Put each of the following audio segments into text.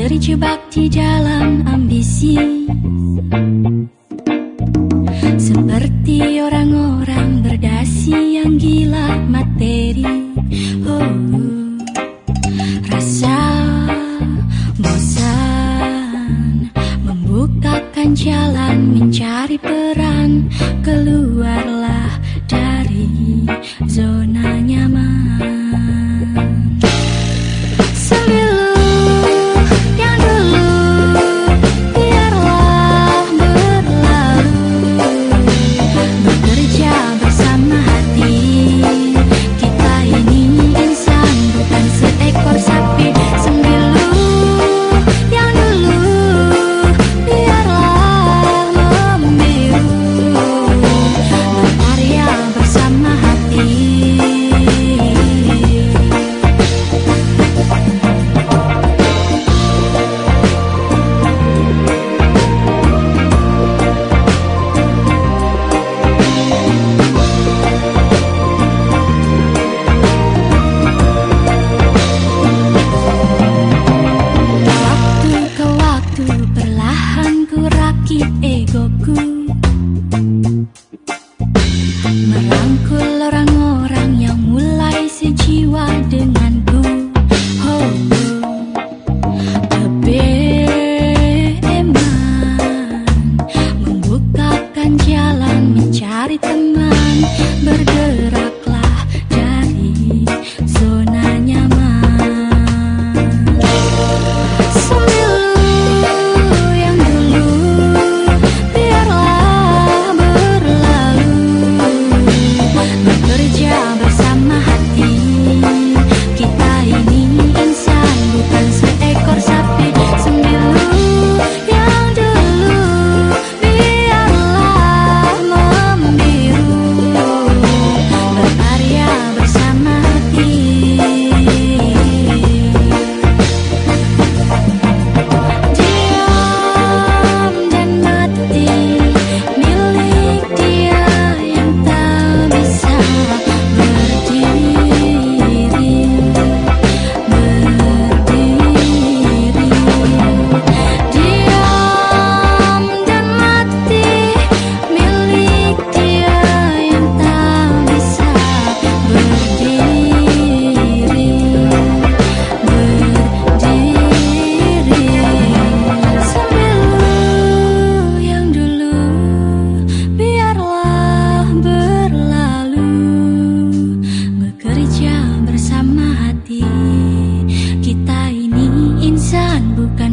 terjebak di dalam ambisi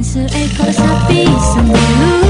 seekor sapi sembuh